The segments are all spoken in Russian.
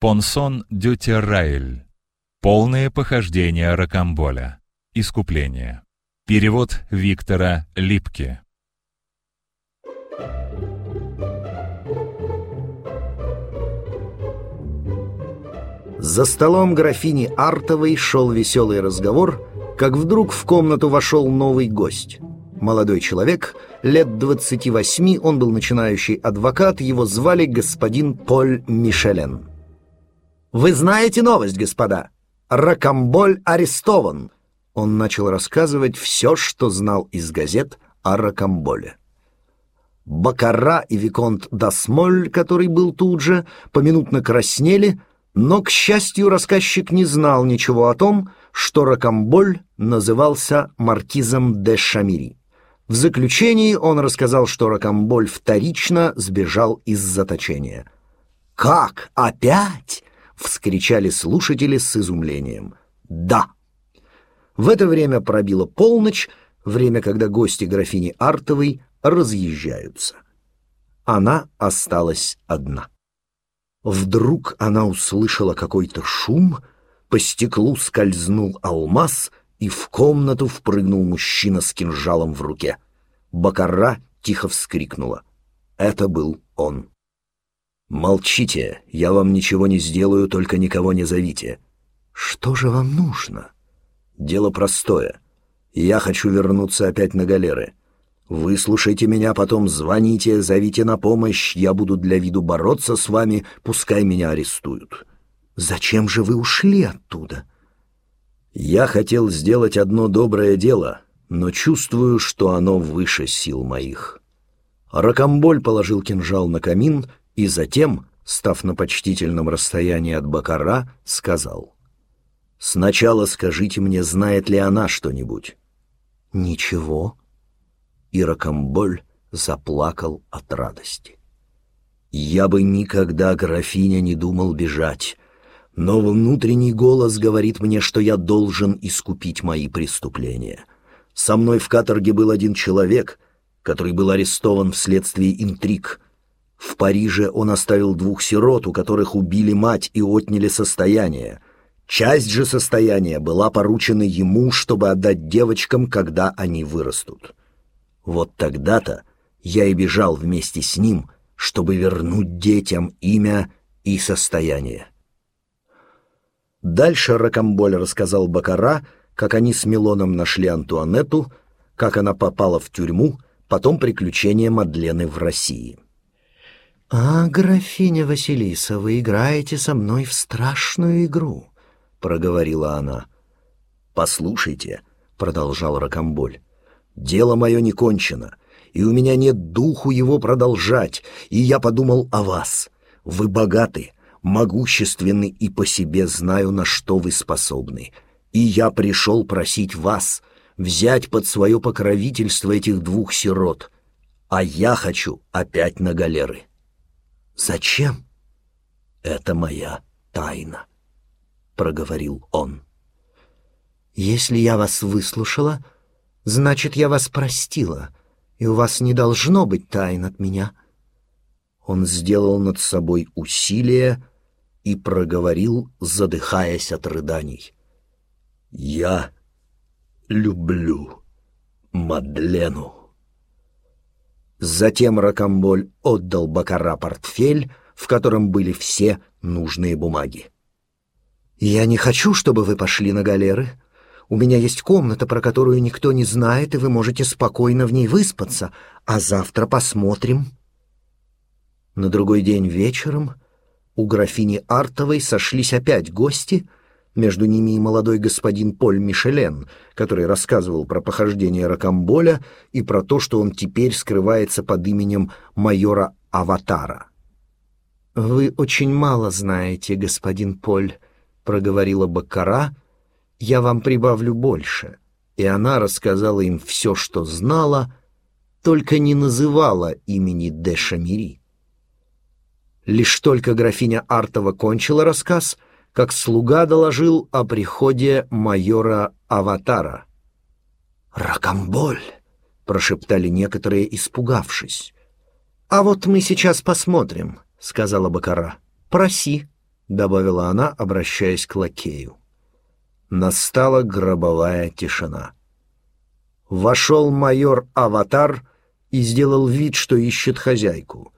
Понсон дю Терраэль. Полное похождение Рокамболя. Искупление. Перевод Виктора Липки. За столом графини Артовой шел веселый разговор, как вдруг в комнату вошел новый гость. Молодой человек, лет 28, он был начинающий адвокат, его звали господин Поль Мишелен. «Вы знаете новость, господа? Ракамболь арестован!» Он начал рассказывать все, что знал из газет о Ракамболе. Бакара и Виконт Дасмоль, который был тут же, поминутно краснели, но, к счастью, рассказчик не знал ничего о том, что Ракамболь назывался маркизом де Шамири. В заключении он рассказал, что Ракамболь вторично сбежал из заточения. «Как? Опять?» — вскричали слушатели с изумлением. «Да!» В это время пробила полночь, время, когда гости графини Артовой разъезжаются. Она осталась одна. Вдруг она услышала какой-то шум, по стеклу скользнул алмаз, и в комнату впрыгнул мужчина с кинжалом в руке. Бакара тихо вскрикнула. Это был он. «Молчите, я вам ничего не сделаю, только никого не зовите». «Что же вам нужно?» «Дело простое. Я хочу вернуться опять на галеры. Выслушайте меня, потом звоните, зовите на помощь, я буду для виду бороться с вами, пускай меня арестуют». «Зачем же вы ушли оттуда?» «Я хотел сделать одно доброе дело, но чувствую, что оно выше сил моих». Ракомболь положил кинжал на камин и затем, став на почтительном расстоянии от Бакара, сказал. «Сначала скажите мне, знает ли она что-нибудь?» «Ничего», и Ракомболь заплакал от радости. «Я бы никогда, графиня, не думал бежать, но внутренний голос говорит мне, что я должен искупить мои преступления. Со мной в каторге был один человек, который был арестован вследствие интриг. В Париже он оставил двух сирот, у которых убили мать и отняли состояние». Часть же состояния была поручена ему, чтобы отдать девочкам, когда они вырастут. Вот тогда-то я и бежал вместе с ним, чтобы вернуть детям имя и состояние. Дальше Ракамболь рассказал Бакара, как они с Милоном нашли Антуанетту, как она попала в тюрьму, потом приключения Мадлены в России. «А, графиня Василиса, вы играете со мной в страшную игру», — проговорила она. «Послушайте», — продолжал Ракамболь, Дело мое не кончено, и у меня нет духу его продолжать, и я подумал о вас. Вы богаты, могущественны и по себе знаю, на что вы способны. И я пришел просить вас взять под свое покровительство этих двух сирот, а я хочу опять на галеры. Зачем? Это моя тайна, — проговорил он. Если я вас выслушала, — Значит, я вас простила, и у вас не должно быть тайн от меня». Он сделал над собой усилие и проговорил, задыхаясь от рыданий. «Я люблю Мадлену». Затем Ракамболь отдал Бакара портфель, в котором были все нужные бумаги. «Я не хочу, чтобы вы пошли на галеры», у меня есть комната, про которую никто не знает, и вы можете спокойно в ней выспаться, а завтра посмотрим». На другой день вечером у графини Артовой сошлись опять гости, между ними и молодой господин Поль Мишелен, который рассказывал про похождение Ракамболя и про то, что он теперь скрывается под именем майора Аватара. «Вы очень мало знаете, господин Поль», — проговорила Баккара, — я вам прибавлю больше». И она рассказала им все, что знала, только не называла имени де Шамири. Лишь только графиня Артова кончила рассказ, как слуга доложил о приходе майора Аватара. «Ракамболь!» — прошептали некоторые, испугавшись. «А вот мы сейчас посмотрим», — сказала Бакара. «Проси». — добавила она, обращаясь к лакею. Настала гробовая тишина. Вошел майор Аватар и сделал вид, что ищет хозяйку.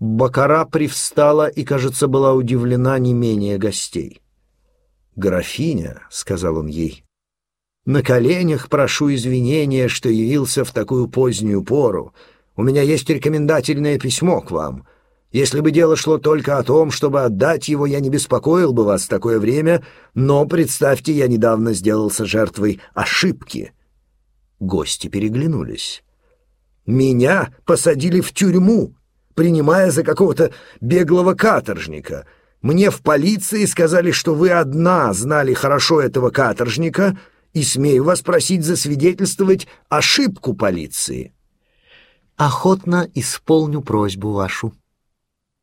Бакара привстала и, кажется, была удивлена не менее гостей. «Графиня», — сказал он ей, — «на коленях прошу извинения, что явился в такую позднюю пору. У меня есть рекомендательное письмо к вам. Если бы дело шло только о том, чтобы отдать его, я не беспокоил бы вас в такое время, но, представьте, я недавно сделался жертвой ошибки». Гости переглянулись. «Меня посадили в тюрьму», принимая за какого-то беглого каторжника. Мне в полиции сказали, что вы одна знали хорошо этого каторжника, и смею вас просить засвидетельствовать ошибку полиции». «Охотно исполню просьбу вашу».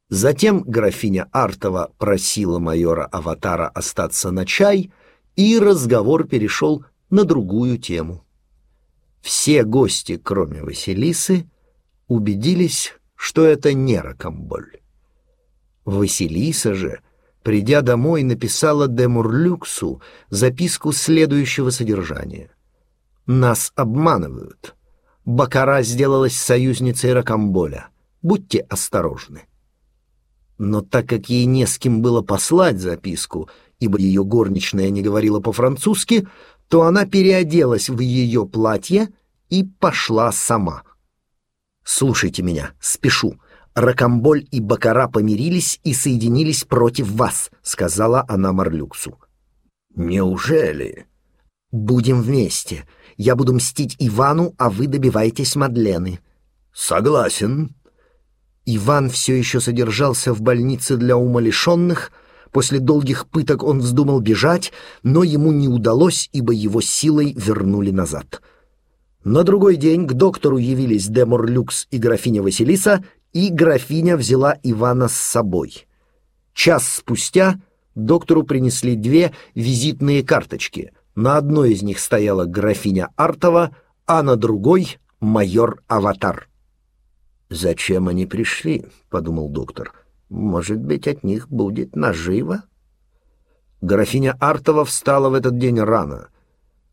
Затем графиня Артова просила майора Аватара остаться на чай, и разговор перешел на другую тему. Все гости, кроме Василисы, убедились, что это не ракомболь. Василиса же, придя домой, написала Демурлюксу записку следующего содержания. «Нас обманывают. Бакара сделалась союзницей ракомболя. Будьте осторожны». Но так как ей не с кем было послать записку, ибо ее горничная не говорила по-французски, то она переоделась в ее платье и пошла сама — Слушайте меня, спешу. Ракомболь и Бакара помирились и соединились против вас, сказала она Марлюксу. Неужели? Будем вместе. Я буду мстить Ивану, а вы добиваетесь Мадлены. Согласен. Иван все еще содержался в больнице для умалишенных. После долгих пыток он вздумал бежать, но ему не удалось, ибо его силой вернули назад. — на другой день к доктору явились Демор Люкс и графиня Василиса, и графиня взяла Ивана с собой. Час спустя доктору принесли две визитные карточки. На одной из них стояла графиня Артова, а на другой — майор Аватар. «Зачем они пришли?» — подумал доктор. «Может быть, от них будет наживо?» Графиня Артова встала в этот день рано —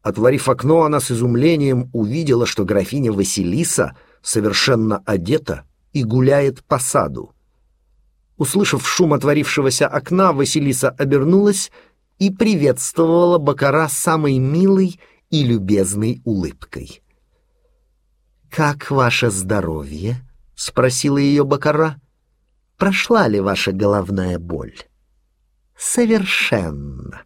Отворив окно, она с изумлением увидела, что графиня Василиса совершенно одета и гуляет по саду. Услышав шум отворившегося окна, Василиса обернулась и приветствовала Бакара самой милой и любезной улыбкой. «Как ваше здоровье?» — спросила ее Бакара. «Прошла ли ваша головная боль?» «Совершенно»,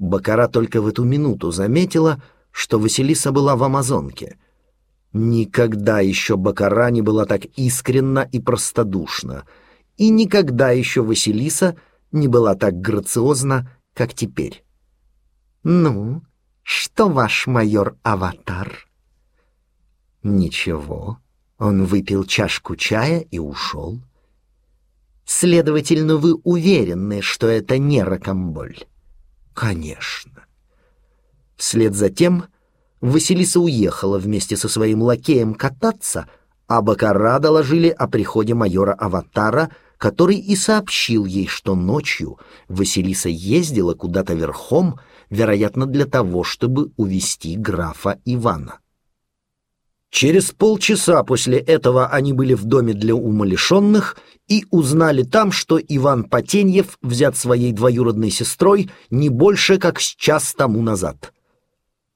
Бакара только в эту минуту заметила, что Василиса была в Амазонке. Никогда еще Бакара не была так искренна и простодушна, и никогда еще Василиса не была так грациозна, как теперь. «Ну, что ваш майор-аватар?» «Ничего». Он выпил чашку чая и ушел. «Следовательно, вы уверены, что это не ракомболь?» Конечно. Вслед за тем Василиса уехала вместе со своим лакеем кататься, а Бакара доложили о приходе майора Аватара, который и сообщил ей, что ночью Василиса ездила куда-то верхом, вероятно, для того, чтобы увести графа Ивана. Через полчаса после этого они были в доме для умалишенных и узнали там, что Иван Потеньев взят своей двоюродной сестрой не больше, как с час тому назад.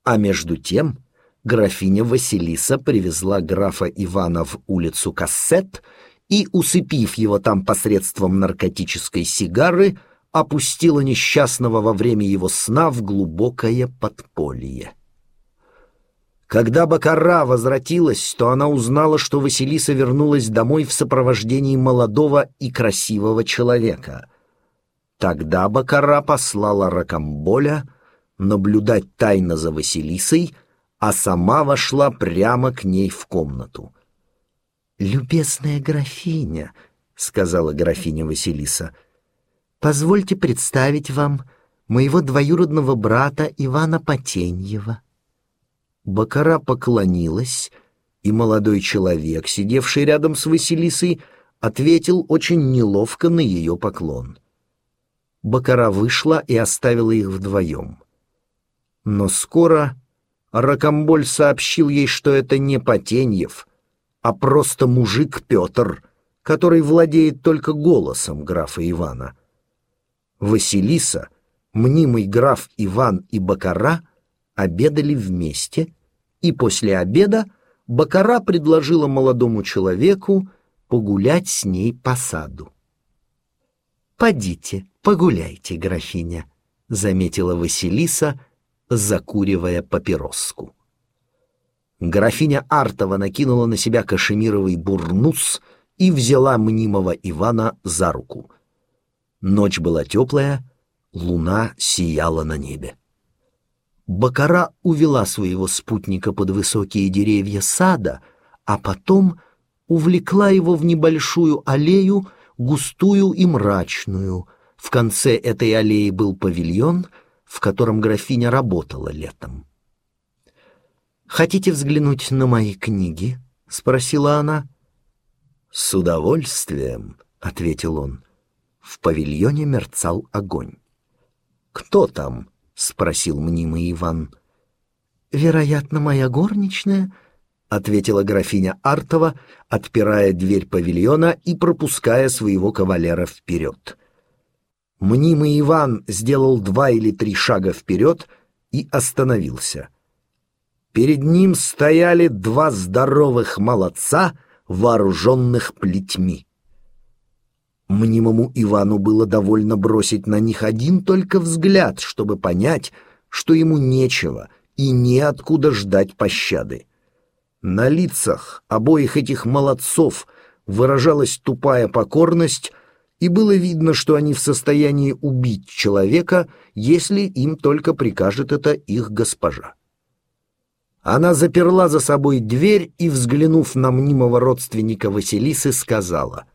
А между тем графиня Василиса привезла графа Ивана в улицу Кассет и, усыпив его там посредством наркотической сигары, опустила несчастного во время его сна в глубокое подполье. Когда Бакара возвратилась, то она узнала, что Василиса вернулась домой в сопровождении молодого и красивого человека. Тогда Бакара послала Ракамболя наблюдать тайно за Василисой, а сама вошла прямо к ней в комнату. «Любезная графиня», — сказала графиня Василиса, — «позвольте представить вам моего двоюродного брата Ивана Потеньева». Бакара поклонилась, и молодой человек, сидевший рядом с Василисой, ответил очень неловко на ее поклон. Бакара вышла и оставила их вдвоем. Но скоро Ракомболь сообщил ей, что это не Потеньев, а просто мужик Петр, который владеет только голосом графа Ивана. Василиса, мнимый граф Иван и Бакара обедали вместе, и после обеда Бакара предложила молодому человеку погулять с ней по саду. «Подите, погуляйте, графиня», — заметила Василиса, закуривая папироску. Графиня Артова накинула на себя кашемировый бурнус и взяла мнимого Ивана за руку. Ночь была теплая, луна сияла на небе. Бакара увела своего спутника под высокие деревья сада, а потом увлекла его в небольшую аллею, густую и мрачную. В конце этой аллеи был павильон, в котором графиня работала летом. «Хотите взглянуть на мои книги?» — спросила она. «С удовольствием», — ответил он. В павильоне мерцал огонь. «Кто там?» — спросил мнимый Иван. «Вероятно, моя горничная», — ответила графиня Артова, отпирая дверь павильона и пропуская своего кавалера вперед. Мнимый Иван сделал два или три шага вперед и остановился. Перед ним стояли два здоровых молодца, вооруженных плетьми. Мнимому Ивану было довольно бросить на них один только взгляд, чтобы понять, что ему нечего и неоткуда ждать пощады. На лицах обоих этих молодцов выражалась тупая покорность, и было видно, что они в состоянии убить человека, если им только прикажет это их госпожа. Она заперла за собой дверь и, взглянув на мнимого родственника Василисы, сказала —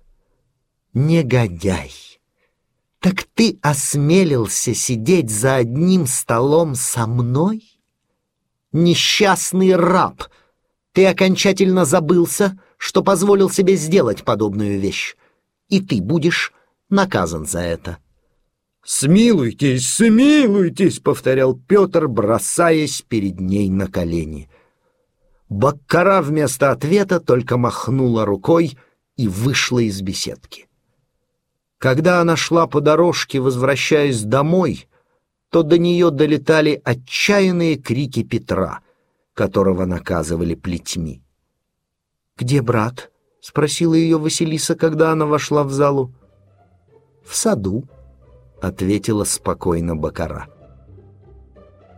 негодяй! Так ты осмелился сидеть за одним столом со мной? Несчастный раб! Ты окончательно забылся, что позволил себе сделать подобную вещь, и ты будешь наказан за это. «Смилуйтесь, смилуйтесь!» — повторял Петр, бросаясь перед ней на колени. Баккара вместо ответа только махнула рукой и вышла из беседки. Когда она шла по дорожке, возвращаясь домой, то до нее долетали отчаянные крики Петра, которого наказывали плетьми. «Где брат?» — спросила ее Василиса, когда она вошла в залу. «В саду», — ответила спокойно Бакара.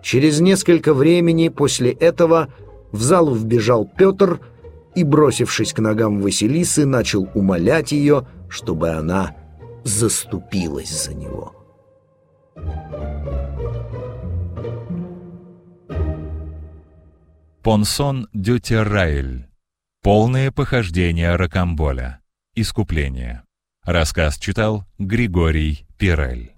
Через несколько времени после этого в залу вбежал Петр и, бросившись к ногам Василисы, начал умолять ее, чтобы она заступилась за него. Понсон Дютеррайль. Полное похождение Рокамболя. Искупление. Рассказ читал Григорий Пирель.